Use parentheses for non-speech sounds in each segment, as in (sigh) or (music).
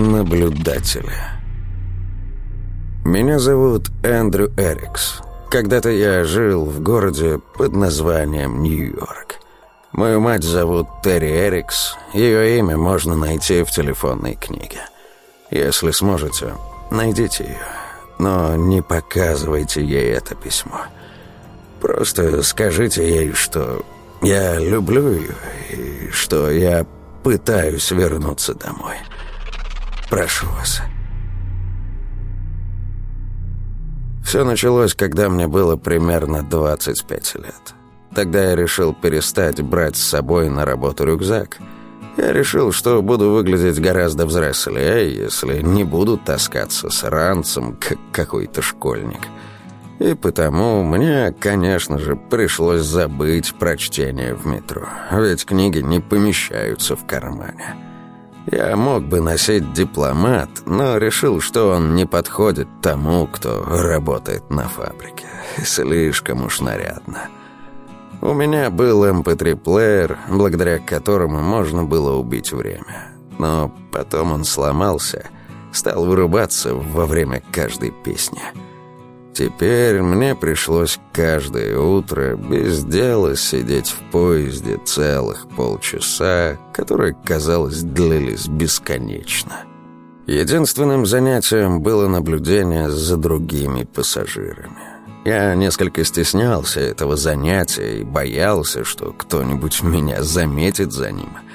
наблюдателя. Меня зовут Эндрю Эрикс. Когда-то я жил в городе под названием Нью-Йорк. Мою мать зовут Терри Эрикс. Ее имя можно найти в телефонной книге. Если сможете, найдите ее. Но не показывайте ей это письмо. Просто скажите ей, что я люблю ее и что я пытаюсь вернуться домой. Прошу вас. Все началось, когда мне было примерно 25 лет. Тогда я решил перестать брать с собой на работу рюкзак. Я решил, что буду выглядеть гораздо взрослее, если не буду таскаться с ранцем, как какой-то школьник. И потому мне, конечно же, пришлось забыть про чтение в метро, ведь книги не помещаются в кармане. Я мог бы носить дипломат, но решил, что он не подходит тому, кто работает на фабрике. Слишком уж нарядно. У меня был MP3-плеер, эм благодаря которому можно было убить время. Но потом он сломался, стал вырубаться во время каждой песни. Теперь мне пришлось каждое утро без дела сидеть в поезде целых полчаса, которые, казалось, длились бесконечно. Единственным занятием было наблюдение за другими пассажирами. Я несколько стеснялся этого занятия и боялся, что кто-нибудь меня заметит за ним –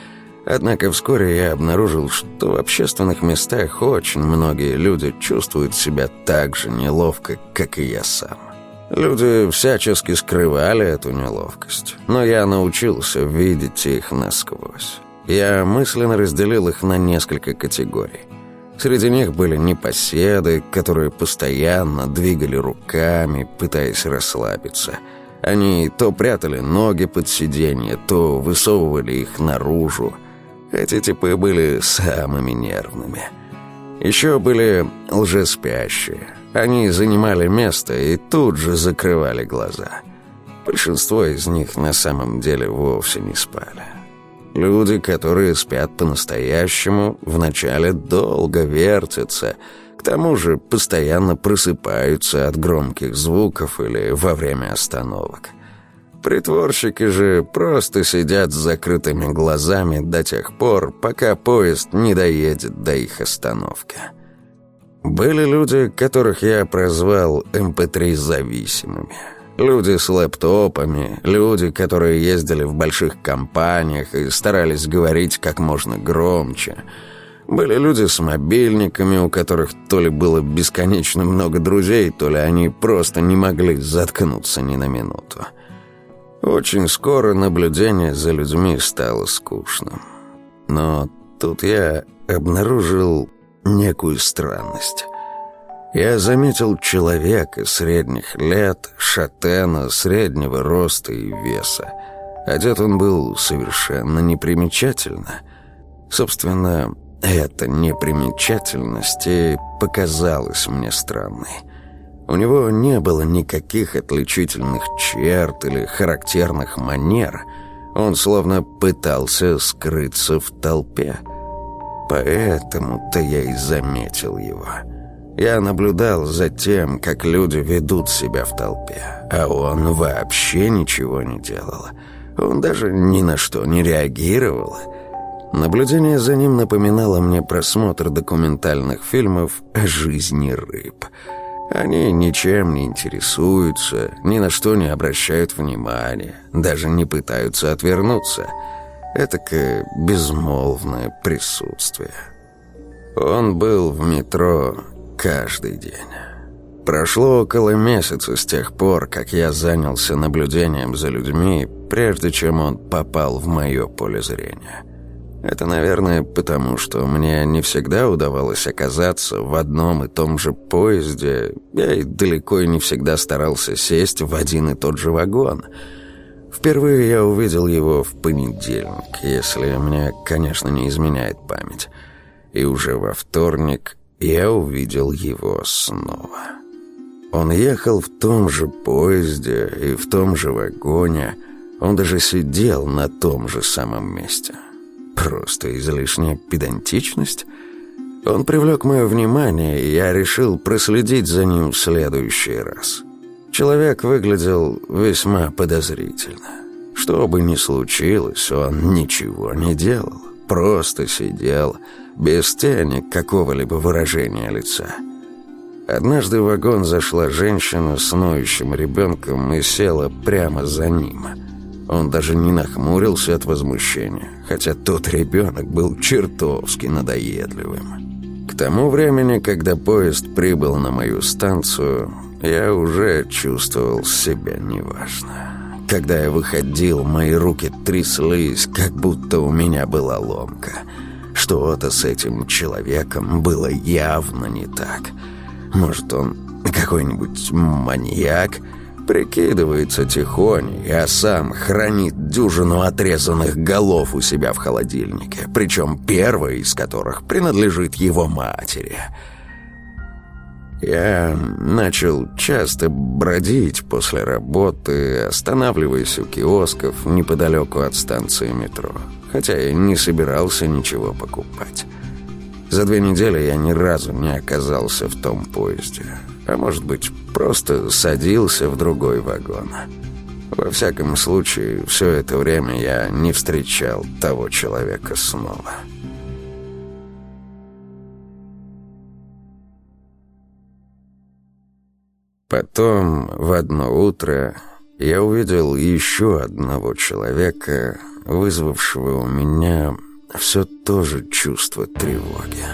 Однако вскоре я обнаружил, что в общественных местах очень многие люди чувствуют себя так же неловко, как и я сам. Люди всячески скрывали эту неловкость, но я научился видеть их насквозь. Я мысленно разделил их на несколько категорий. Среди них были непоседы, которые постоянно двигали руками, пытаясь расслабиться. Они то прятали ноги под сиденье, то высовывали их наружу, эти типы были самыми нервными. Еще были лжеспящие. Они занимали место и тут же закрывали глаза. Большинство из них на самом деле вовсе не спали. Люди, которые спят по-настоящему, вначале долго вертятся, к тому же постоянно просыпаются от громких звуков или во время остановок. Притворщики же просто сидят с закрытыми глазами до тех пор, пока поезд не доедет до их остановки. Были люди, которых я прозвал МП3-зависимыми. Люди с лэптопами, люди, которые ездили в больших компаниях и старались говорить как можно громче. Были люди с мобильниками, у которых то ли было бесконечно много друзей, то ли они просто не могли заткнуться ни на минуту. Очень скоро наблюдение за людьми стало скучным. Но тут я обнаружил некую странность. Я заметил человека средних лет, шатена, среднего роста и веса. Одет он был совершенно непримечательно. Собственно, эта непримечательность и показалась мне странной. У него не было никаких отличительных черт или характерных манер. Он словно пытался скрыться в толпе. Поэтому-то я и заметил его. Я наблюдал за тем, как люди ведут себя в толпе, а он вообще ничего не делал. Он даже ни на что не реагировал. Наблюдение за ним напоминало мне просмотр документальных фильмов о жизни рыб – они ничем не интересуются, ни на что не обращают внимания, даже не пытаются отвернуться. Этакое безмолвное присутствие. Он был в метро каждый день. Прошло около месяца с тех пор, как я занялся наблюдением за людьми, прежде чем он попал в мое поле зрения. Это, наверное, потому что мне не всегда удавалось оказаться в одном и том же поезде. Я и далеко не всегда старался сесть в один и тот же вагон. Впервые я увидел его в понедельник, если мне, конечно, не изменяет память. И уже во вторник я увидел его снова. Он ехал в том же поезде и в том же вагоне. Он даже сидел на том же самом месте. Просто излишняя педантичность? Он привлек мое внимание, и я решил проследить за ним в следующий раз. Человек выглядел весьма подозрительно. Что бы ни случилось, он ничего не делал. Просто сидел, без тени какого-либо выражения лица. Однажды в вагон зашла женщина с ноющим ребенком и села прямо за ним. Он даже не нахмурился от возмущения, хотя тот ребенок был чертовски надоедливым. К тому времени, когда поезд прибыл на мою станцию, я уже чувствовал себя неважно. Когда я выходил, мои руки тряслись, как будто у меня была ломка. Что-то с этим человеком было явно не так. Может, он какой-нибудь маньяк? Прикидывается тихоней, а сам хранит дюжину отрезанных голов у себя в холодильнике, причем первая из которых принадлежит его матери — я начал часто бродить после работы, останавливаясь у киосков неподалеку от станции метро, хотя я не собирался ничего покупать. За две недели я ни разу не оказался в том поезде, а может быть, просто садился в другой вагон. Во всяком случае, все это время я не встречал того человека снова». Потом, в одно утро, я увидел еще одного человека, вызвавшего у меня все то же чувство тревоги.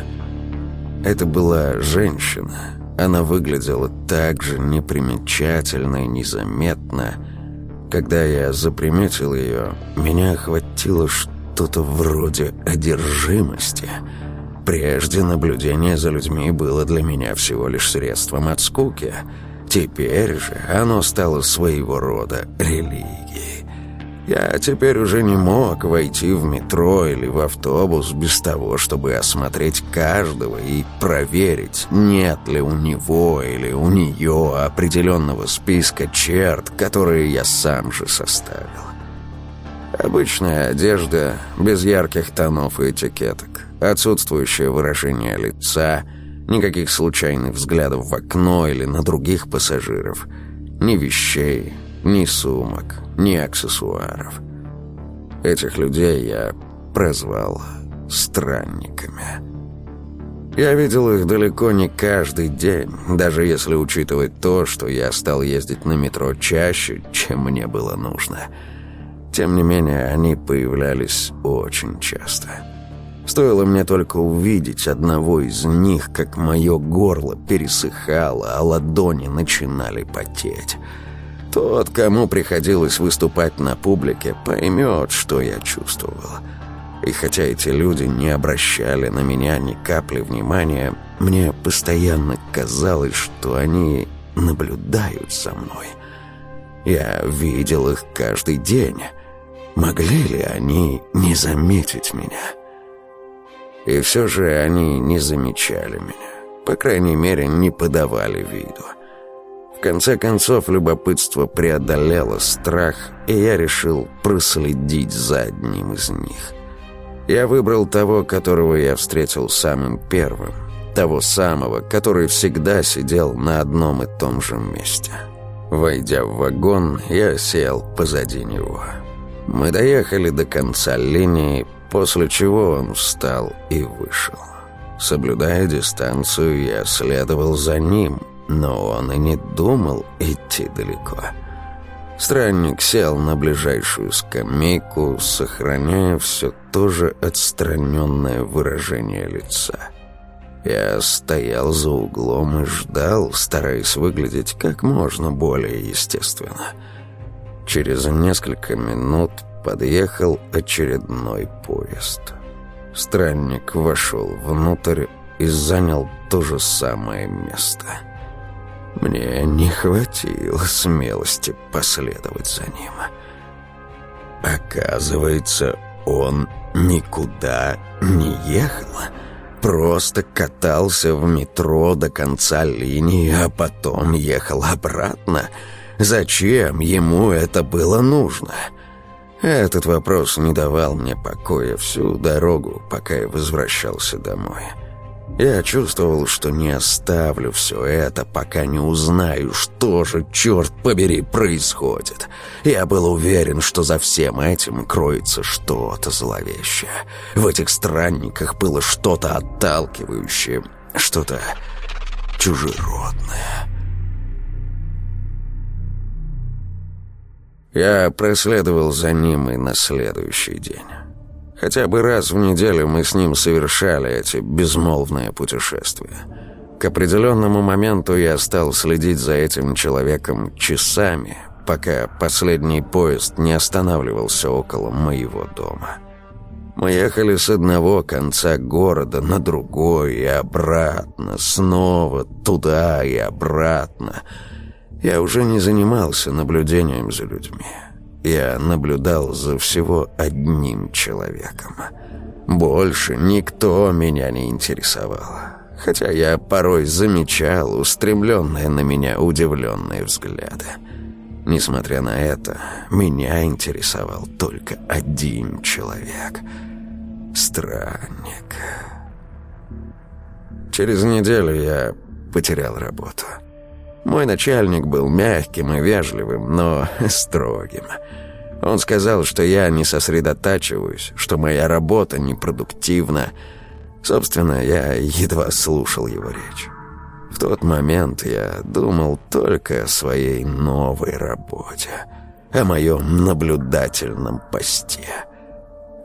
Это была женщина. Она выглядела так же непримечательно и незаметно. Когда я заприметил ее, меня охватило что-то вроде одержимости. Прежде наблюдение за людьми было для меня всего лишь средством от скуки — Теперь же оно стало своего рода религией. Я теперь уже не мог войти в метро или в автобус без того, чтобы осмотреть каждого и проверить, нет ли у него или у нее определенного списка черт, которые я сам же составил. Обычная одежда, без ярких тонов и этикеток, отсутствующее выражение лица — Никаких случайных взглядов в окно или на других пассажиров. Ни вещей, ни сумок, ни аксессуаров. Этих людей я прозвал странниками. Я видел их далеко не каждый день, даже если учитывать то, что я стал ездить на метро чаще, чем мне было нужно. Тем не менее, они появлялись очень часто. Стоило мне только увидеть одного из них, как мое горло пересыхало, а ладони начинали потеть. Тот, кому приходилось выступать на публике, поймет, что я чувствовал. И хотя эти люди не обращали на меня ни капли внимания, мне постоянно казалось, что они наблюдают за мной. Я видел их каждый день. Могли ли они не заметить меня?» И все же они не замечали меня. По крайней мере, не подавали виду. Конце концов, любопытство преодолело страх, и я решил проследить за одним из них. Я выбрал того, которого я встретил самым первым. Того самого, который всегда сидел на одном и том же месте. Войдя в вагон, я сел позади него. Мы доехали до конца линии, после чего он встал и вышел. Соблюдая дистанцию, я следовал за ним, но он и не думал идти далеко. Странник сел на ближайшую скамейку, сохраняя все то же отстраненное выражение лица. Я стоял за углом и ждал, стараясь выглядеть как можно более естественно. Через несколько минут подъехал очередной поезд. Странник вошел внутрь и занял то же самое место. Мне не хватило смелости последовать за ним. Оказывается, он никуда не ехал. Просто катался в метро до конца линии, а потом ехал обратно. Зачем ему это было нужно?» Этот вопрос не давал мне покоя всю дорогу, пока я возвращался домой. Я чувствовал, что не оставлю все это, пока не узнаю, что же, черт побери, происходит. Я был уверен, что за всем этим кроется что-то зловещее. В этих странниках было что-то отталкивающее, что-то чужеродное. Я проследовал за ним и на следующий день. Хотя бы раз в неделю мы с ним совершали эти безмолвные путешествия. К определенному моменту я стал следить за этим человеком часами, пока последний поезд не останавливался около моего дома. Мы ехали с одного конца города на другой и обратно, снова туда и обратно. Я уже не занимался наблюдением за людьми. Я наблюдал за всего одним человеком. Больше никто меня не интересовал. Хотя я порой замечал устремленные на меня удивленные взгляды. Несмотря на это, меня интересовал только один человек. Странник. Через неделю я потерял работу. Мой начальник был мягким и вежливым, но (laughs) строгим. Он сказал, что я не сосредотачиваюсь, что моя работа непродуктивна. Собственно, я едва слушал его речь. В тот момент я думал только о своей новой работе, о моем наблюдательном посте.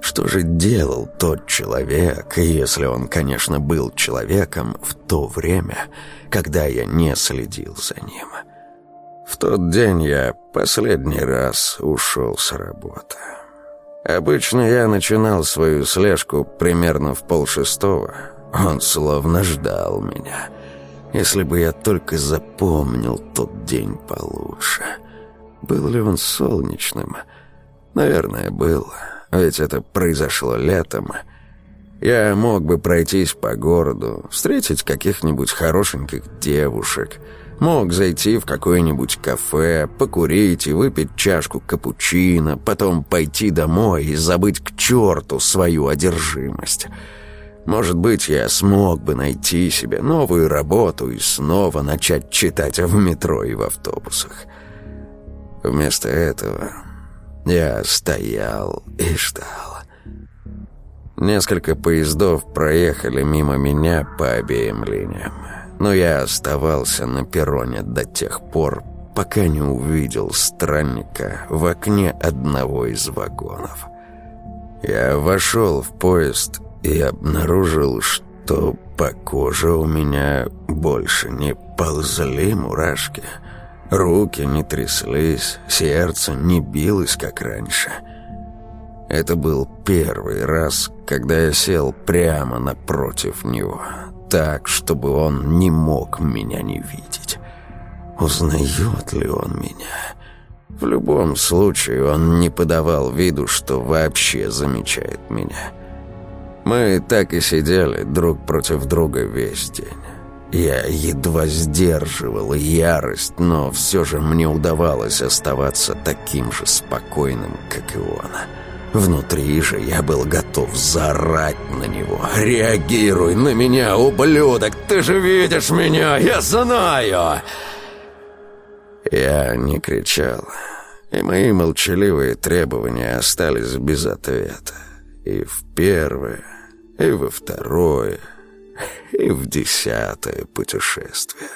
Что же делал тот человек, если он, конечно, был человеком в то время, когда я не следил за ним. В тот день я последний раз ушел с работы. Обычно я начинал свою слежку примерно в полшестого. Он словно ждал меня. Если бы я только запомнил тот день получше. Был ли он солнечным? Наверное, был. Ведь это произошло летом. Я мог бы пройтись по городу, встретить каких-нибудь хорошеньких девушек, мог зайти в какое-нибудь кафе, покурить и выпить чашку капучино, потом пойти домой и забыть к черту свою одержимость. Может быть, я смог бы найти себе новую работу и снова начать читать в метро и в автобусах. Вместо этого я стоял и ждал. Несколько поездов проехали мимо меня по обеим линиям. Но я оставался на перроне до тех пор, пока не увидел странника в окне одного из вагонов. Я вошел в поезд и обнаружил, что по коже у меня больше не ползли мурашки. Руки не тряслись, сердце не билось, как раньше — это был первый раз, когда я сел прямо напротив него, так, чтобы он не мог меня не видеть. Узнает ли он меня? В любом случае, он не подавал виду, что вообще замечает меня. Мы так и сидели друг против друга весь день. Я едва сдерживал ярость, но все же мне удавалось оставаться таким же спокойным, как и он. Внутри же я был готов заорать на него. «Реагируй на меня, ублюдок! Ты же видишь меня! Я знаю!» Я не кричал, и мои молчаливые требования остались без ответа. И в первое, и во второе, и в десятое путешествие.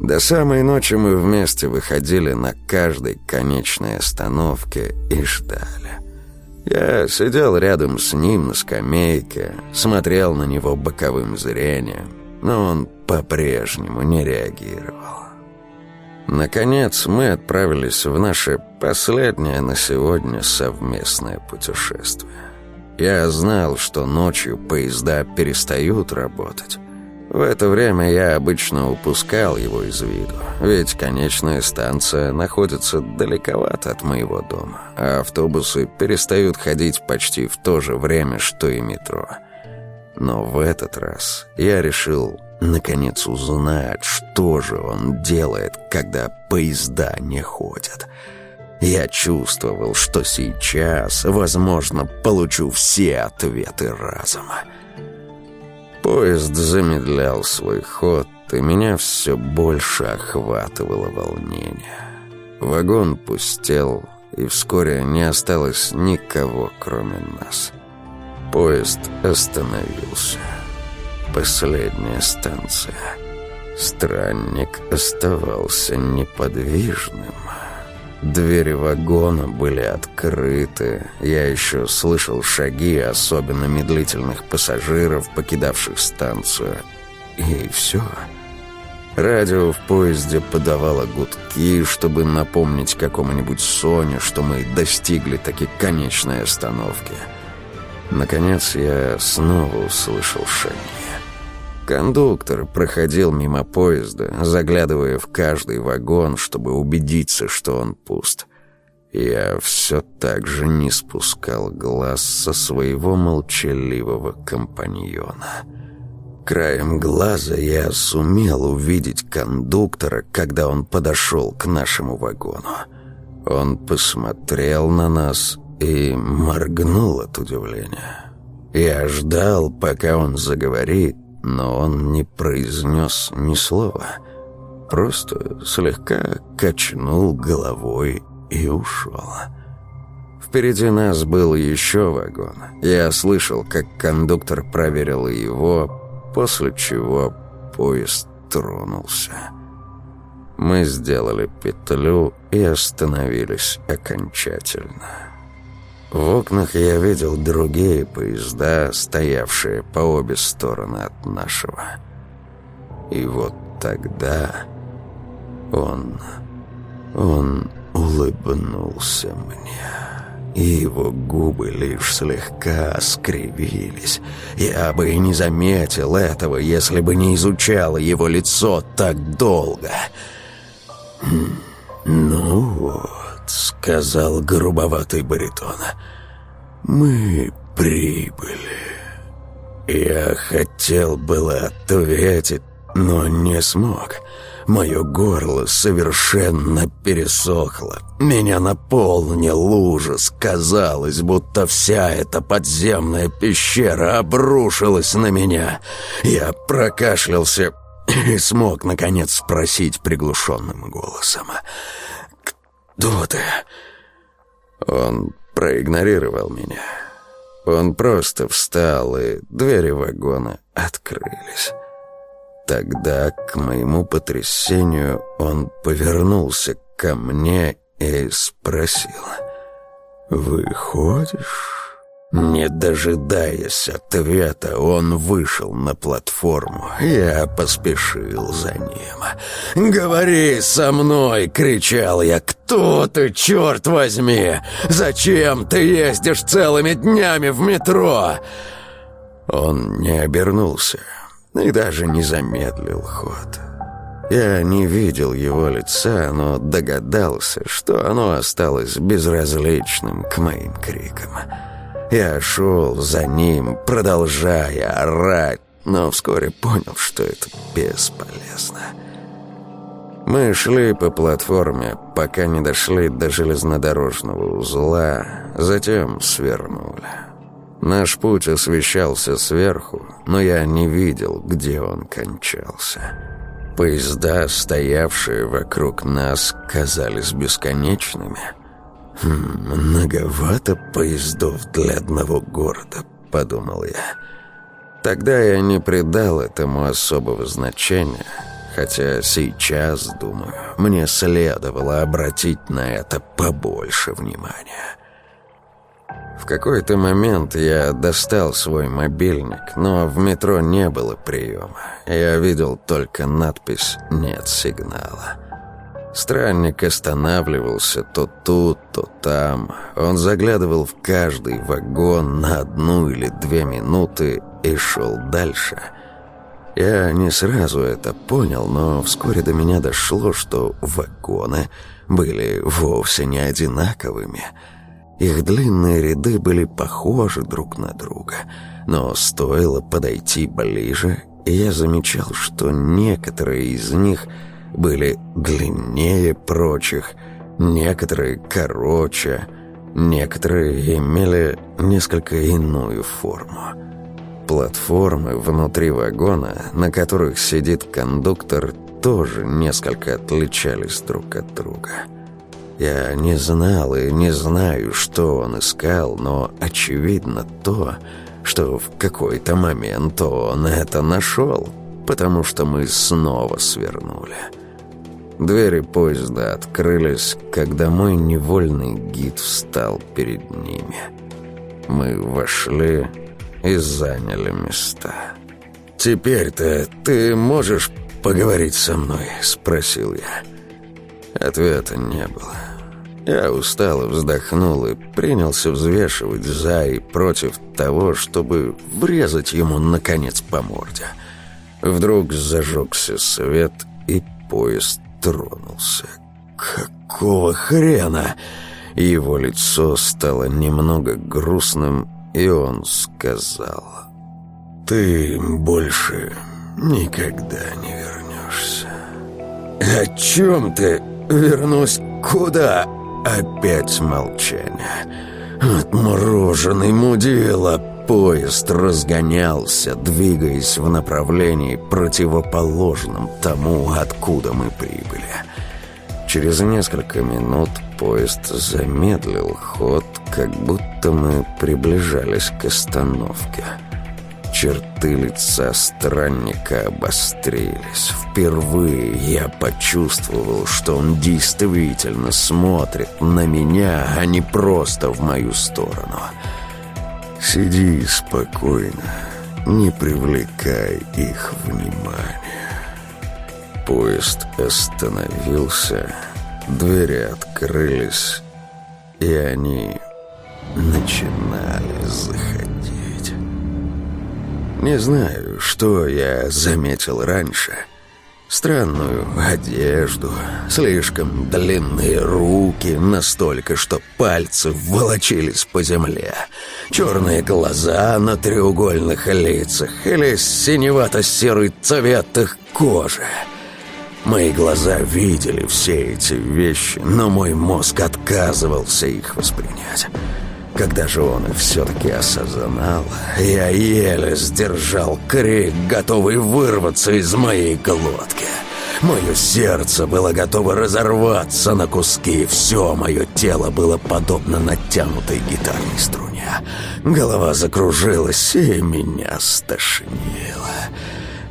До самой ночи мы вместе выходили на каждой конечной остановке и ждали. Я сидел рядом с ним на скамейке, смотрел на него боковым зрением, но он по-прежнему не реагировал. Наконец мы отправились в наше последнее на сегодня совместное путешествие. Я знал, что ночью поезда перестают работать, в это время я обычно упускал его из виду, ведь конечная станция находится далековато от моего дома, а автобусы перестают ходить почти в то же время, что и метро. Но в этот раз я решил наконец узнать, что же он делает, когда поезда не ходят. Я чувствовал, что сейчас, возможно, получу все ответы разом. Поезд замедлял свой ход, и меня все больше охватывало волнение. Вагон пустел, и вскоре не осталось никого, кроме нас. Поезд остановился. Последняя станция. Странник оставался неподвижным. Двери вагона были открыты. Я еще слышал шаги особенно медлительных пассажиров, покидавших станцию. И все. Радио в поезде подавало гудки, чтобы напомнить какому-нибудь Соне, что мы достигли таки конечной остановки. Наконец я снова услышал шаги. Кондуктор проходил мимо поезда, заглядывая в каждый вагон, чтобы убедиться, что он пуст. Я все так же не спускал глаз со своего молчаливого компаньона. Краем глаза я сумел увидеть кондуктора, когда он подошел к нашему вагону. Он посмотрел на нас и моргнул от удивления. Я ждал, пока он заговорит, но он не произнес ни слова, просто слегка качнул головой и ушел. Впереди нас был еще вагон. Я слышал, как кондуктор проверил его, после чего поезд тронулся. Мы сделали петлю и остановились окончательно. В окнах я видел другие поезда, стоявшие по обе стороны от нашего. И вот тогда он... он улыбнулся мне. И его губы лишь слегка скривились. Я бы и не заметил этого, если бы не изучал его лицо так долго. «Ну вот», — сказал грубоватый баритон, — «мы прибыли». Я хотел было ответить, но не смог. Мое горло совершенно пересохло. Меня наполнил ужас. Казалось, будто вся эта подземная пещера обрушилась на меня. Я прокашлялся и смог, наконец, спросить приглушенным голосом. «Кто ты?» Он проигнорировал меня. Он просто встал, и двери вагона открылись. Тогда, к моему потрясению, он повернулся ко мне и спросил, «Выходишь?» Не дожидаясь ответа, он вышел на платформу. Я поспешил за ним. «Говори со мной!» — кричал я. «Кто ты, черт возьми? Зачем ты ездишь целыми днями в метро?» Он не обернулся и даже не замедлил ход. Я не видел его лица, но догадался, что оно осталось безразличным к моим крикам. Я шел за ним, продолжая орать, но вскоре понял, что это бесполезно. Мы шли по платформе, пока не дошли до железнодорожного узла, затем свернули. Наш путь освещался сверху, но я не видел, где он кончался. Поезда, стоявшие вокруг нас, казались бесконечными — «Хм, «Многовато поездов для одного города», — подумал я. Тогда я не придал этому особого значения, хотя сейчас, думаю, мне следовало обратить на это побольше внимания. В какой-то момент я достал свой мобильник, но в метро не было приема. Я видел только надпись «Нет сигнала». Странник останавливался то тут, то там. Он заглядывал в каждый вагон на одну или две минуты и шел дальше. Я не сразу это понял, но вскоре до меня дошло, что вагоны были вовсе не одинаковыми. Их длинные ряды были похожи друг на друга, но стоило подойти ближе, и я замечал, что некоторые из них – были длиннее прочих, некоторые короче, некоторые имели несколько иную форму. платформы внутри вагона, на которых сидит кондуктор, тоже несколько отличались друг от друга. Я не знал и не знаю, что он искал, но очевидно то, что в какой-то момент он это нашел, потому что мы снова свернули. Двери поезда открылись, когда мой невольный гид встал перед ними. Мы вошли и заняли места. «Теперь-то ты можешь поговорить со мной?» — спросил я. Ответа не было. Я устало вздохнул и принялся взвешивать за и против того, чтобы врезать ему, наконец, по морде. Вдруг зажегся свет, и поезд тронулся. «Какого хрена?» Его лицо стало немного грустным, и он сказал... «Ты больше никогда не вернешься». «О чем ты? Вернусь куда?» Опять молчание. «Отмороженный мудила!» Поезд разгонялся, двигаясь в направлении противоположном тому, откуда мы прибыли. Через несколько минут поезд замедлил ход, как будто мы приближались к остановке. Черты лица странника обострились. Впервые я почувствовал, что он действительно смотрит на меня, а не просто в мою сторону. «Сиди спокойно, не привлекай их внимания». Поезд остановился, двери открылись, и они начинали заходить. Не знаю, что я заметил раньше — Странную одежду, слишком длинные руки, настолько, что пальцы волочились по земле, черные глаза на треугольных лицах или синевато-серый цвет их кожи. Мои глаза видели все эти вещи, но мой мозг отказывался их воспринять. Когда же он все-таки осознал, я еле сдержал крик, готовый вырваться из моей глотки. Мое сердце было готово разорваться на куски, все мое тело было подобно натянутой гитарной струне. Голова закружилась, и меня стошнило.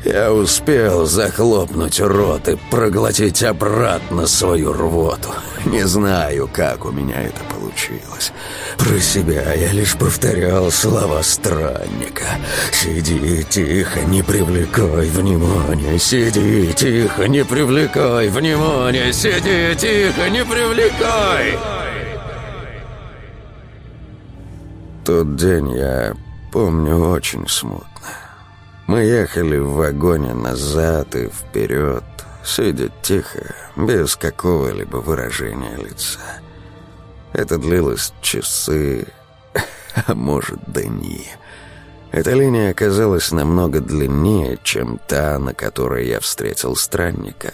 Я успел захлопнуть рот и проглотить обратно свою рвоту. Не знаю, как у меня это получилось. Про себя я лишь повторял слова странника. «Сиди тихо, не привлекай внимания, сиди тихо, не привлекай внимания, сиди тихо, не привлекай!» Тот день я помню очень смутно. Мы ехали в вагоне назад и вперед, сидя тихо, без какого-либо выражения лица. Это длилось часы, (laughs) а может, дни. Эта линия оказалась намного длиннее, чем та, на которой я встретил странника.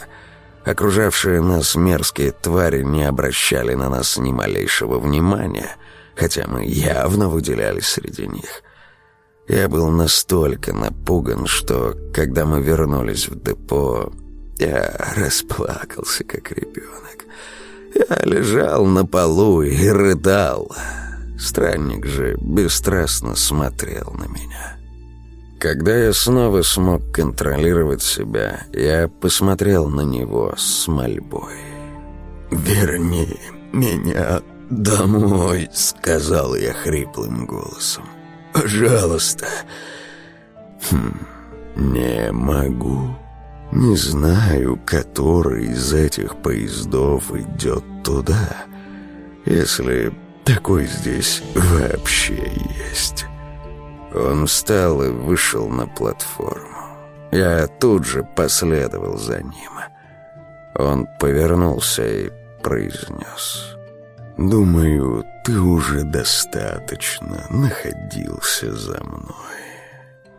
Окружавшие нас мерзкие твари не обращали на нас ни малейшего внимания, хотя мы явно выделялись среди них. Я был настолько напуган, что, когда мы вернулись в депо, я расплакался, как ребенок. Я лежал на полу и рыдал. Странник же бесстрастно смотрел на меня. Когда я снова смог контролировать себя, я посмотрел на него с мольбой. «Верни меня домой», — сказал я хриплым голосом. Пожалуйста. Хм, не могу. Не знаю, который из этих поездов идет туда. Если такой здесь вообще есть. Он встал и вышел на платформу. Я тут же последовал за ним. Он повернулся и произнес... Думаю, ты уже достаточно находился за мной.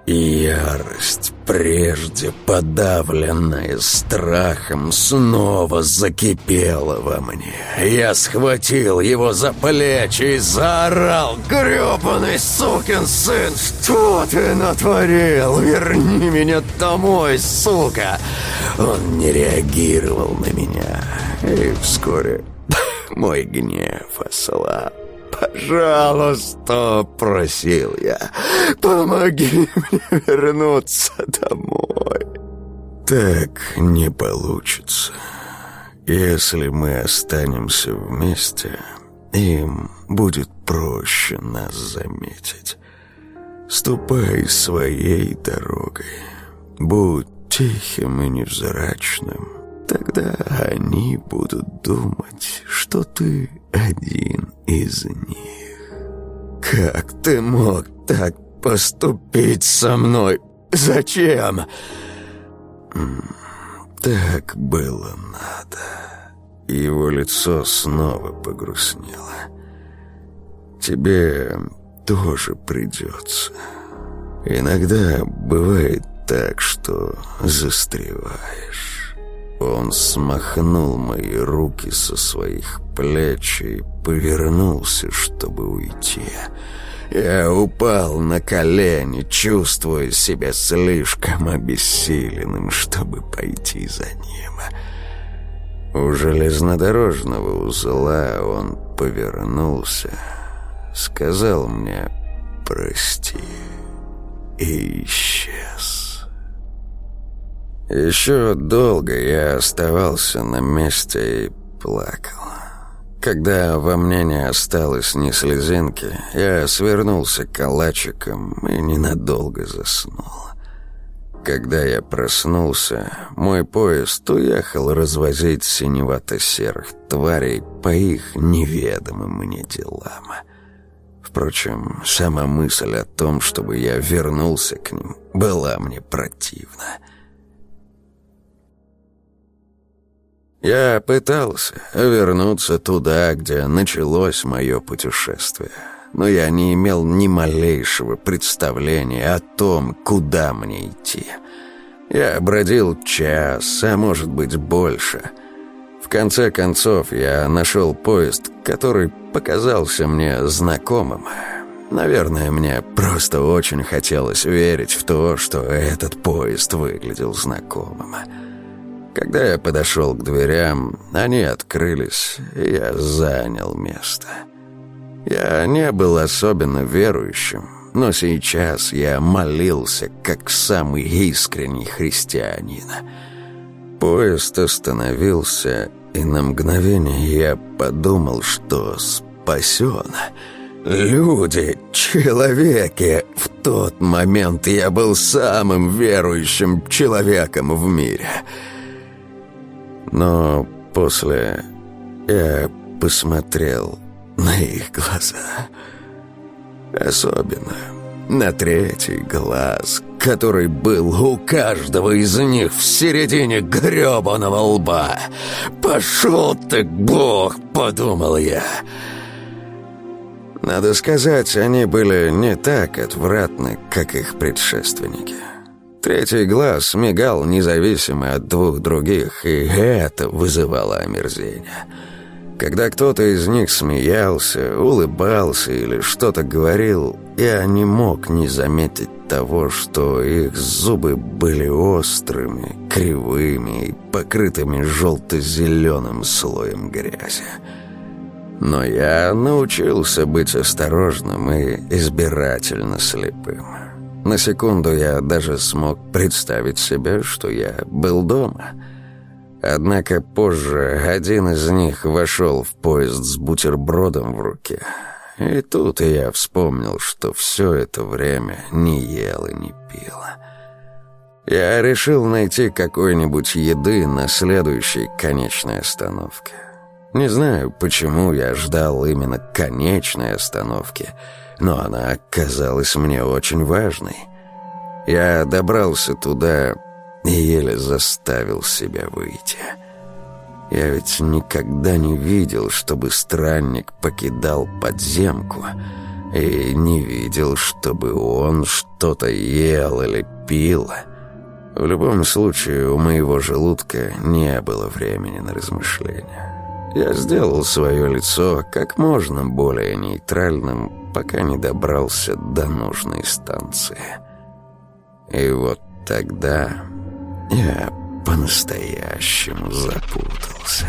Ярость прежде подавленное страхом, снова закипело во мне. Я схватил его за плечи и заорал «Гребаный сукин сын, что ты натворил? Верни меня домой, сука!» Он не реагировал на меня, и вскоре мой гнев ослаб. «Пожалуйста!» — просил я. «Помоги мне вернуться домой!» «Так не получится. Если мы останемся вместе, им будет проще нас заметить. Ступай своей дорогой. Будь тихим и невзрачным. Тогда они будут думать, что ты один из них. Как ты мог так поступить со мной? Зачем? Так было надо. Его лицо снова погрустнело. Тебе тоже придется. Иногда бывает так, что застреваешь. Он смахнул мои руки со своих плеч и повернулся, чтобы уйти. Я упал на колени, чувствуя себя слишком обессиленным, чтобы пойти за ним. У железнодорожного узла он повернулся, сказал мне «прости» и исчез. Еще долго я оставался на месте и плакал. Когда во мне не осталось ни слезинки, я свернулся калачиком и ненадолго заснул. Когда я проснулся, мой поезд уехал развозить синевато-серых тварей по их неведомым мне делам. Впрочем, сама мысль о том, чтобы я вернулся к ним, была мне противна. Я пытался вернуться туда, где началось мое путешествие, но я не имел ни малейшего представления о том, куда мне идти. Я бродил час, а может быть больше. В конце концов, я нашел поезд, который показался мне знакомым. Наверное, мне просто очень хотелось верить в то, что этот поезд выглядел знакомым. Когда я подошел к дверям, они открылись, и я занял место. Я не был особенно верующим, но сейчас я молился, как самый искренний христианин. Поезд остановился, и на мгновение я подумал, что спасен. Люди, человеки, в тот момент я был самым верующим человеком в мире — но после я посмотрел на их глаза. Особенно на третий глаз, который был у каждого из них в середине грёбаного лба. «Пошел ты, бог!» — подумал я. Надо сказать, они были не так отвратны, как их предшественники. Третий глаз мигал независимо от двух других, и это вызывало омерзение. Когда кто-то из них смеялся, улыбался или что-то говорил, я не мог не заметить того, что их зубы были острыми, кривыми и покрытыми желто-зеленым слоем грязи. Но я научился быть осторожным и избирательно слепым. На секунду я даже смог представить себе, что я был дома. Однако позже один из них вошел в поезд с бутербродом в руке. И тут я вспомнил, что все это время не ел и не пил. Я решил найти какой-нибудь еды на следующей конечной остановке. Не знаю, почему я ждал именно конечной остановки — но она оказалась мне очень важной. Я добрался туда и еле заставил себя выйти. Я ведь никогда не видел, чтобы странник покидал подземку, и не видел, чтобы он что-то ел или пил. В любом случае, у моего желудка не было времени на размышления. Я сделал свое лицо как можно более нейтральным, пока не добрался до нужной станции. И вот тогда я по-настоящему запутался.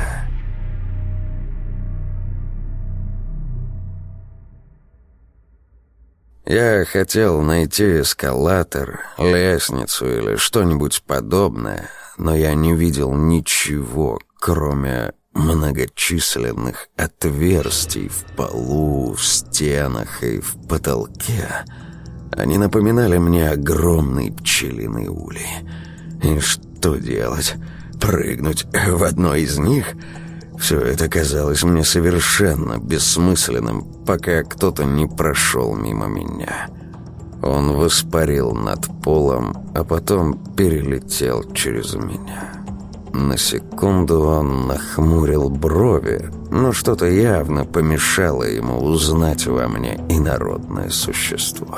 Я хотел найти эскалатор, лестницу или что-нибудь подобное, но я не видел ничего, кроме многочисленных отверстий в полу, в стенах и в потолке. Они напоминали мне огромный пчелиный улей. И что делать? Прыгнуть в одно из них? Все это казалось мне совершенно бессмысленным, пока кто-то не прошел мимо меня. Он воспарил над полом, а потом перелетел через меня. На секунду он нахмурил брови, но что-то явно помешало ему узнать во мне инородное существо.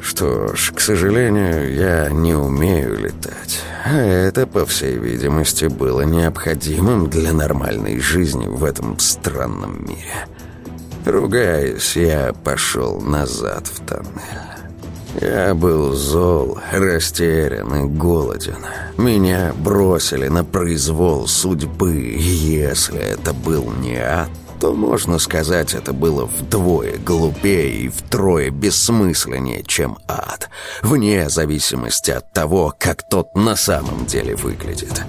Что ж, к сожалению, я не умею летать. А это, по всей видимости, было необходимым для нормальной жизни в этом странном мире. Ругаясь, я пошел назад в тоннель. Я был зол, растерян и голоден. Меня бросили на произвол судьбы. Если это был не ад, то, можно сказать, это было вдвое глупее и втрое бессмысленнее, чем ад, вне зависимости от того, как тот на самом деле выглядит.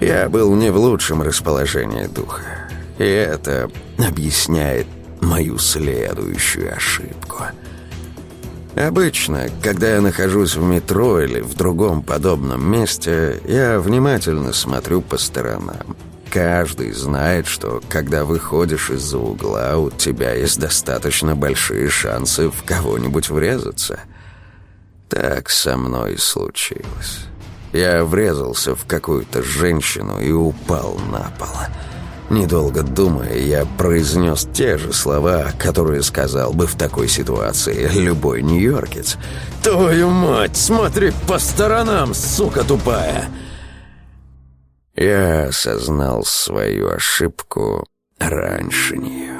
Я был не в лучшем расположении духа, и это объясняет мою следующую ошибку — Обычно, когда я нахожусь в метро или в другом подобном месте, я внимательно смотрю по сторонам. Каждый знает, что когда выходишь из-за угла, у тебя есть достаточно большие шансы в кого-нибудь врезаться. Так со мной и случилось. Я врезался в какую-то женщину и упал на пол. Недолго думая, я произнес те же слова, которые сказал бы в такой ситуации любой нью-йоркец. «Твою мать, смотри по сторонам, сука тупая!» Я осознал свою ошибку раньше нее.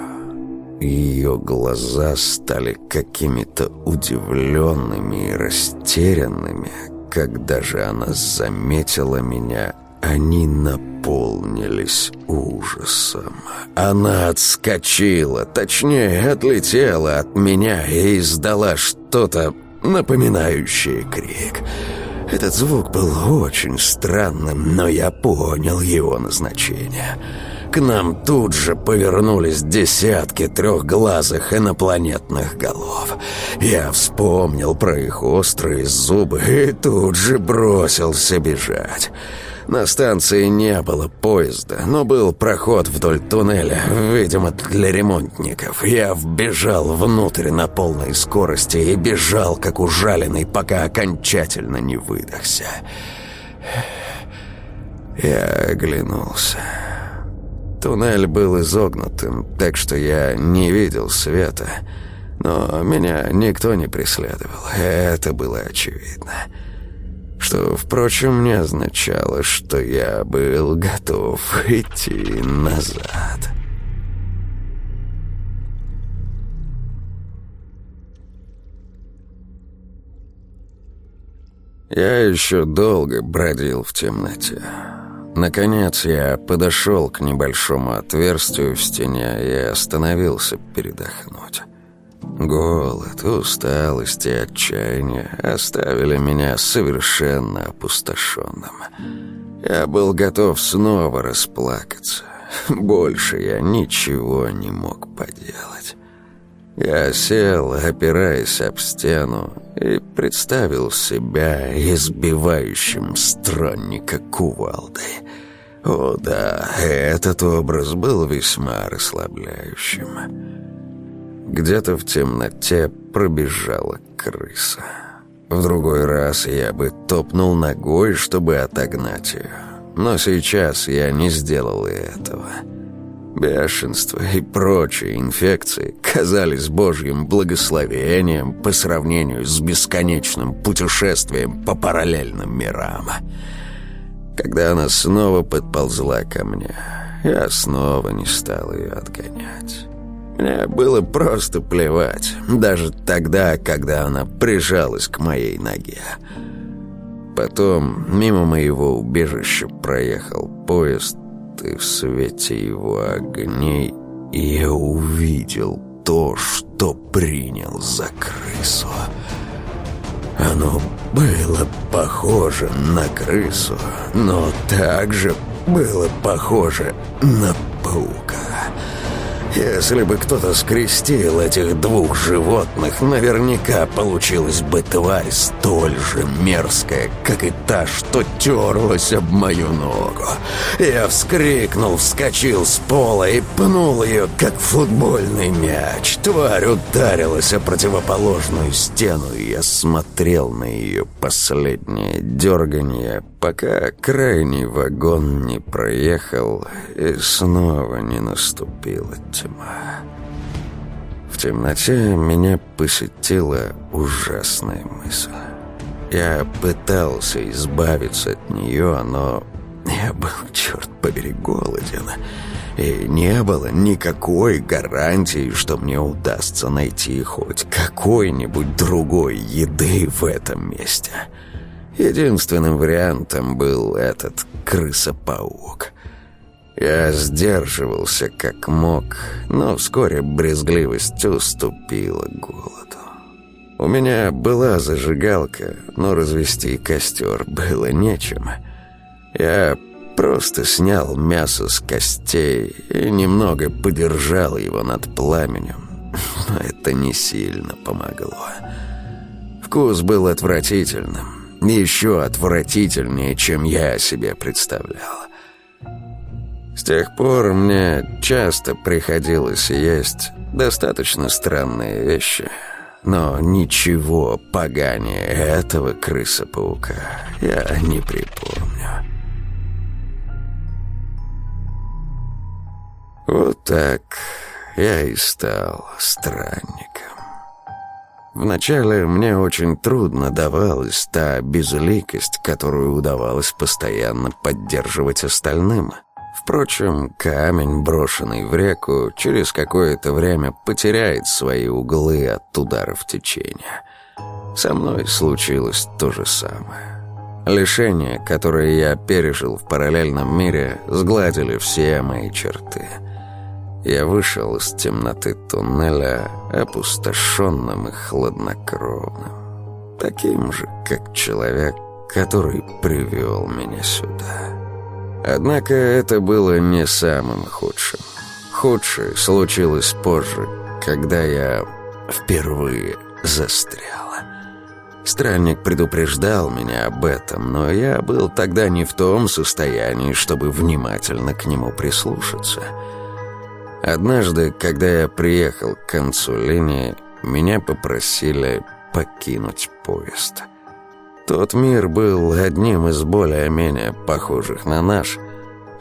Ее глаза стали какими-то удивленными и растерянными, когда же она заметила меня они наполнились ужасом. Она отскочила, точнее, отлетела от меня и издала что-то напоминающее крик. Этот звук был очень странным, но я понял его назначение. К нам тут же повернулись десятки трехглазых инопланетных голов. Я вспомнил про их острые зубы и тут же бросился бежать. На станции не было поезда, но был проход вдоль туннеля, видимо, для ремонтников. Я вбежал внутрь на полной скорости и бежал, как ужаленный, пока окончательно не выдохся. Я оглянулся. Туннель был изогнутым, так что я не видел света. Но меня никто не преследовал, это было очевидно что, впрочем, не означало, что я был готов идти назад. Я еще долго бродил в темноте. Наконец я подошел к небольшому отверстию в стене и остановился передохнуть. Голод, усталость и отчаяние оставили меня совершенно опустошенным. Я был готов снова расплакаться. Больше я ничего не мог поделать. Я сел, опираясь об стену, и представил себя избивающим странника кувалдой. О да, этот образ был весьма расслабляющим. Где-то в темноте пробежала крыса. В другой раз я бы топнул ногой, чтобы отогнать ее. Но сейчас я не сделал и этого. Бешенство и прочие инфекции казались божьим благословением по сравнению с бесконечным путешествием по параллельным мирам. Когда она снова подползла ко мне, я снова не стал ее отгонять. Мне было просто плевать, даже тогда, когда она прижалась к моей ноге. Потом мимо моего убежища проехал поезд, и в свете его огней я увидел то, что принял за крысу. Оно было похоже на крысу, но также было похоже на паука. Если бы кто-то скрестил этих двух животных, наверняка получилась бы тварь столь же мерзкая, как и та, что терлась об мою ногу. Я вскрикнул, вскочил с пола и пнул ее, как футбольный мяч. Тварь ударилась о противоположную стену, и я смотрел на ее последнее дергание, пока крайний вагон не проехал и снова не наступила тьма. В темноте меня посетила ужасная мысль. Я пытался избавиться от нее, но я был, черт побери, голоден. И не было никакой гарантии, что мне удастся найти хоть какой-нибудь другой еды в этом месте. Единственным вариантом был этот крысопаук. Я сдерживался как мог, но вскоре брезгливость уступила голоду. У меня была зажигалка, но развести костер было нечем. Я просто снял мясо с костей и немного подержал его над пламенем, но это не сильно помогло. Вкус был отвратительным, еще отвратительнее, чем я себе представлял. С тех пор мне часто приходилось есть достаточно странные вещи, но ничего поганее этого крыса-паука я не припомню. Вот так я и стал странником. Вначале мне очень трудно давалась та безликость, которую удавалось постоянно поддерживать остальным. Впрочем, камень, брошенный в реку, через какое-то время потеряет свои углы от ударов течения. Со мной случилось то же самое. Лишения, которые я пережил в параллельном мире, сгладили все мои черты – я вышел из темноты туннеля опустошенным и хладнокровным. Таким же, как человек, который привел меня сюда. Однако это было не самым худшим. Худшее случилось позже, когда я впервые застрял. Странник предупреждал меня об этом, но я был тогда не в том состоянии, чтобы внимательно к нему прислушаться — Однажды, когда я приехал к концу линии, меня попросили покинуть поезд. Тот мир был одним из более-менее похожих на наш,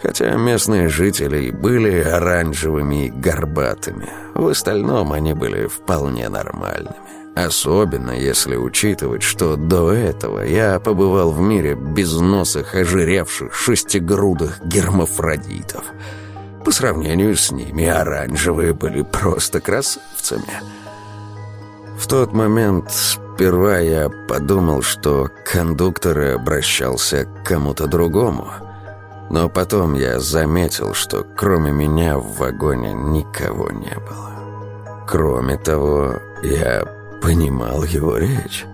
хотя местные жители были оранжевыми и горбатыми. В остальном они были вполне нормальными. Особенно если учитывать, что до этого я побывал в мире безносых, ожиревших, шестигрудых гермафродитов – по сравнению с ними оранжевые были просто красавцами. В тот момент сперва я подумал, что кондуктор обращался к кому-то другому. Но потом я заметил, что кроме меня в вагоне никого не было. Кроме того, я понимал его речь.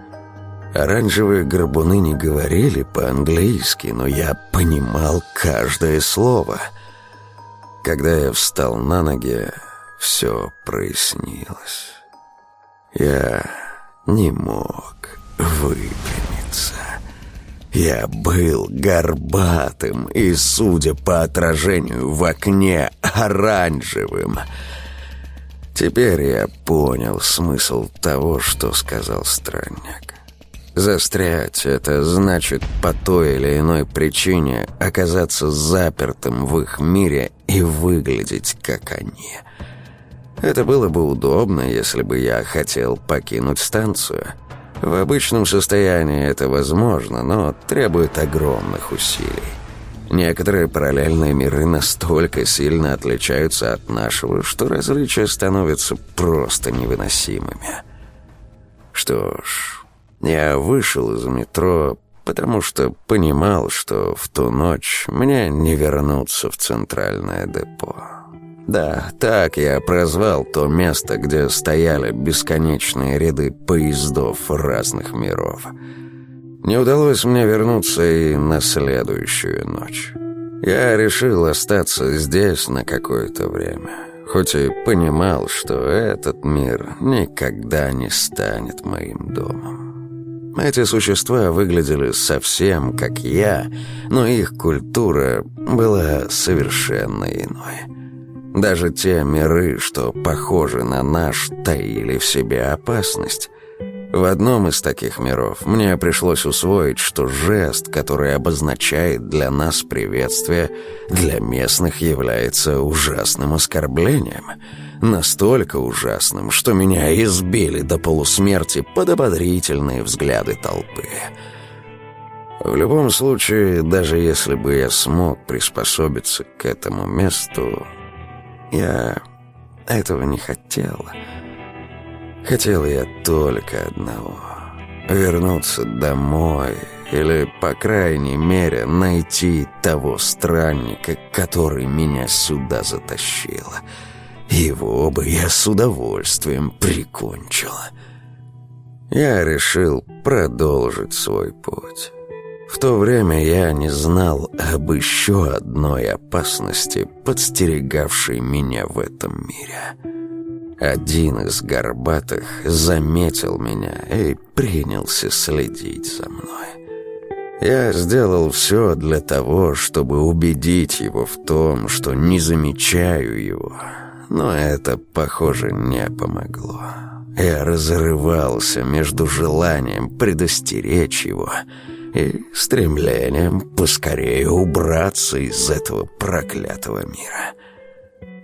Оранжевые горбуны не говорили по-английски, но я понимал каждое слово — когда я встал на ноги, все прояснилось. Я не мог выпрямиться. Я был горбатым и, судя по отражению в окне, оранжевым. Теперь я понял смысл того, что сказал странник. Застрять — это значит по той или иной причине оказаться запертым в их мире и выглядеть как они. Это было бы удобно, если бы я хотел покинуть станцию. В обычном состоянии это возможно, но требует огромных усилий. Некоторые параллельные миры настолько сильно отличаются от нашего, что различия становятся просто невыносимыми. Что ж... Я вышел из метро, потому что понимал, что в ту ночь мне не вернуться в центральное депо. Да, так я прозвал то место, где стояли бесконечные ряды поездов разных миров. Не удалось мне вернуться и на следующую ночь. Я решил остаться здесь на какое-то время, хоть и понимал, что этот мир никогда не станет моим домом. Эти существа выглядели совсем как я, но их культура была совершенно иной. Даже те миры, что похожи на наш, таили в себе опасность. В одном из таких миров мне пришлось усвоить, что жест, который обозначает для нас приветствие, для местных является ужасным оскорблением — настолько ужасным, что меня избили до полусмерти под ободрительные взгляды толпы. В любом случае, даже если бы я смог приспособиться к этому месту, я этого не хотел. Хотел я только одного — вернуться домой или, по крайней мере, найти того странника, который меня сюда затащил — его бы я с удовольствием прикончил. Я решил продолжить свой путь. В то время я не знал об еще одной опасности, подстерегавшей меня в этом мире. Один из горбатых заметил меня и принялся следить за мной. Я сделал все для того, чтобы убедить его в том, что не замечаю его, но это, похоже, не помогло. Я разрывался между желанием предостеречь его и стремлением поскорее убраться из этого проклятого мира.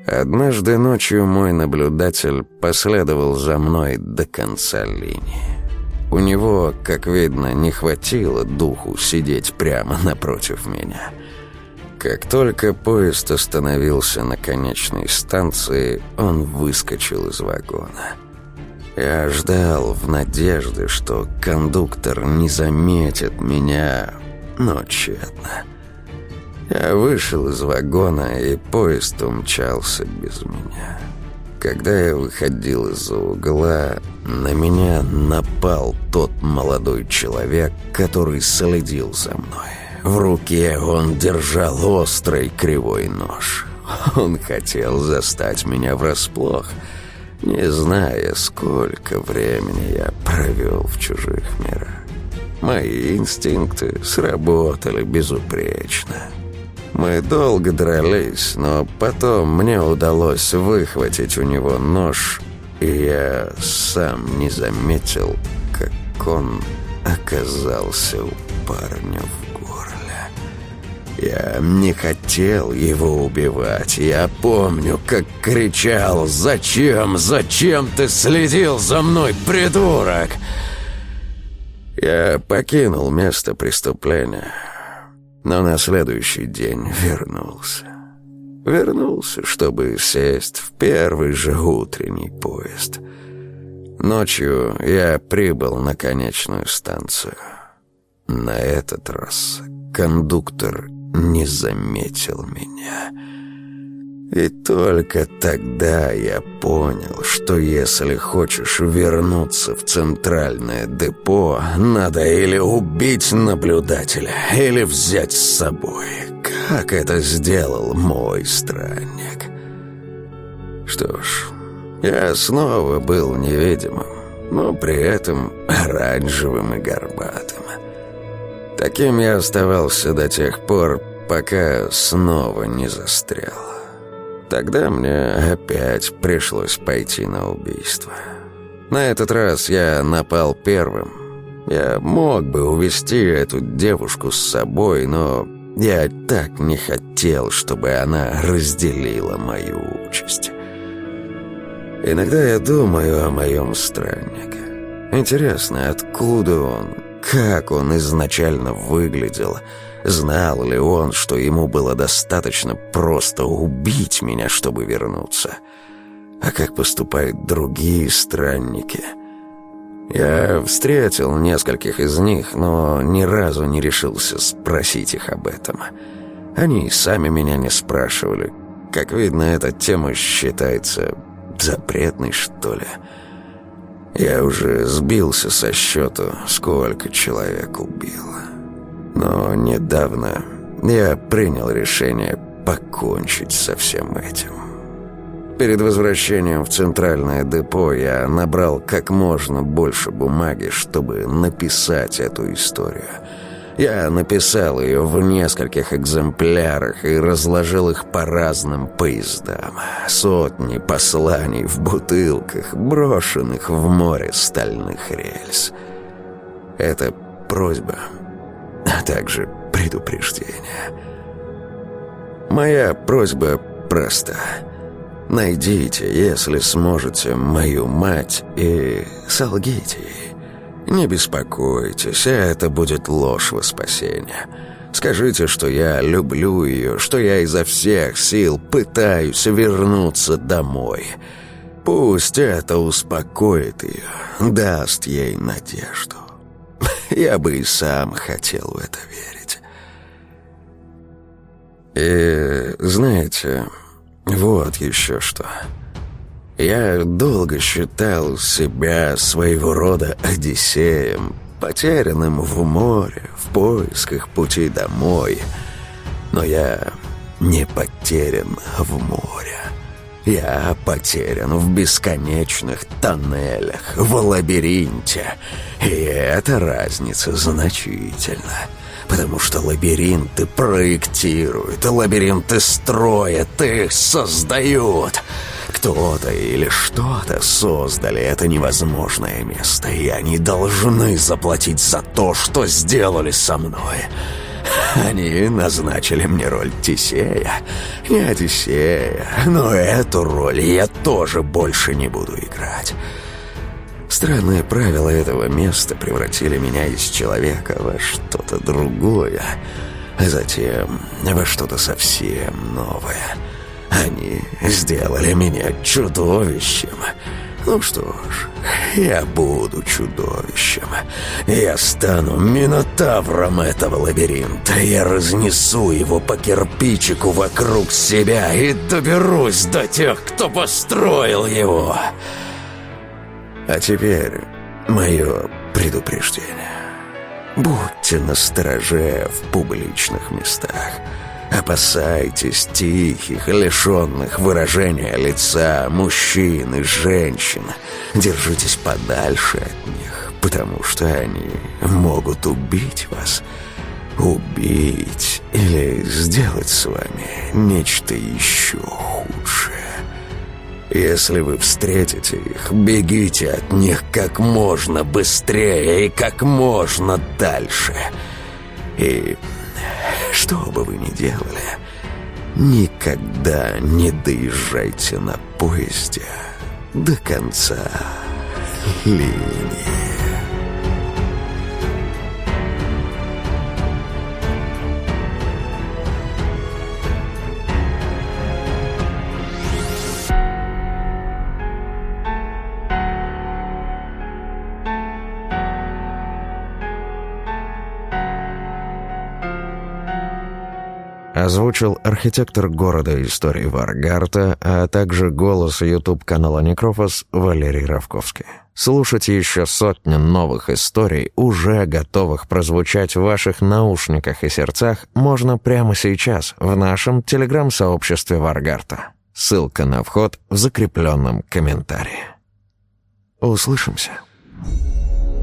Однажды ночью мой наблюдатель последовал за мной до конца линии. У него, как видно, не хватило духу сидеть прямо напротив меня — как только поезд остановился на конечной станции, он выскочил из вагона. Я ждал в надежде, что кондуктор не заметит меня, но тщетно. Я вышел из вагона, и поезд умчался без меня. Когда я выходил из-за угла, на меня напал тот молодой человек, который следил за мной. В руке он держал острый кривой нож. Он хотел застать меня врасплох, не зная, сколько времени я провел в чужих мирах. Мои инстинкты сработали безупречно. Мы долго дрались, но потом мне удалось выхватить у него нож, и я сам не заметил, как он оказался у парня в я не хотел его убивать. Я помню, как кричал «Зачем? Зачем ты следил за мной, придурок?» Я покинул место преступления, но на следующий день вернулся. Вернулся, чтобы сесть в первый же утренний поезд. Ночью я прибыл на конечную станцию. На этот раз кондуктор не заметил меня. И только тогда я понял, что если хочешь вернуться в центральное депо, надо или убить наблюдателя, или взять с собой, как это сделал мой странник. Что ж, я снова был невидимым, но при этом оранжевым и горбатым. Таким я оставался до тех пор, пока снова не застрял. Тогда мне опять пришлось пойти на убийство. На этот раз я напал первым. Я мог бы увести эту девушку с собой, но я так не хотел, чтобы она разделила мою участь. Иногда я думаю о моем страннике. Интересно, откуда он, как он изначально выглядел, знал ли он, что ему было достаточно просто убить меня, чтобы вернуться. А как поступают другие странники — я встретил нескольких из них, но ни разу не решился спросить их об этом. Они сами меня не спрашивали. Как видно, эта тема считается запретной, что ли. Я уже сбился со счету, сколько человек убил. Но недавно я принял решение покончить со всем этим. Перед возвращением в центральное депо я набрал как можно больше бумаги, чтобы написать эту историю. Я написал ее в нескольких экземплярах и разложил их по разным поездам. Сотни посланий в бутылках, брошенных в море стальных рельс. Это просьба, а также предупреждение. Моя просьба проста — Найдите, если сможете, мою мать и солгите ей. Не беспокойтесь, это будет ложь во спасение. Скажите, что я люблю ее, что я изо всех сил пытаюсь вернуться домой. Пусть это успокоит ее, даст ей надежду. (laughs) Я бы и сам хотел в это верить. И, знаете... Вот еще что. Я долго считал себя своего рода Одиссеем, потерянным в море, в поисках пути домой. Но я не потерян в море. Я потерян в бесконечных тоннелях, в лабиринте. И эта разница значительна потому что лабиринты проектируют, лабиринты строят, их создают. Кто-то или что-то создали это невозможное место, и они должны заплатить за то, что сделали со мной. Они назначили мне роль Тисея. Не Одиссея, но эту роль я тоже больше не буду играть. Странные правила этого места превратили меня из человека во что-то другое, а затем во что-то совсем новое. Они сделали меня чудовищем. Ну что ж, я буду чудовищем. Я стану минотавром этого лабиринта. Я разнесу его по кирпичику вокруг себя и доберусь до тех, кто построил его. А теперь мое предупреждение. Будьте настороже в публичных местах. Опасайтесь тихих, лишенных выражения лица мужчин и женщин. Держитесь подальше от них, потому что они могут убить вас. Убить или сделать с вами нечто еще худшее. Если вы встретите их, бегите от них как можно быстрее и как можно дальше. И что бы вы ни делали, никогда не доезжайте на поезде до конца линии. Озвучил архитектор города истории Варгарта, а также голос YouTube-канала Некрофос Валерий Равковский. Слушать еще сотни новых историй, уже готовых прозвучать в ваших наушниках и сердцах, можно прямо сейчас в нашем телеграм-сообществе Варгарта. Ссылка на вход в закрепленном комментарии. Услышимся.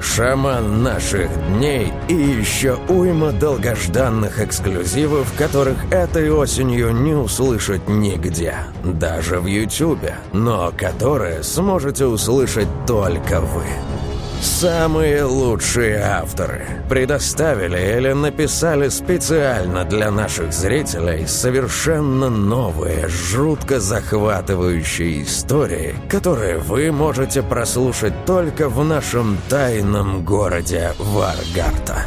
шаман наших дней и еще уйма долгожданных эксклюзивов, которых этой осенью не услышать нигде, даже в Ютубе, но которые сможете услышать только вы. Самые лучшие авторы предоставили или написали специально для наших зрителей совершенно новые, жутко захватывающие истории, которые вы можете прослушать только в нашем тайном городе Варгарта.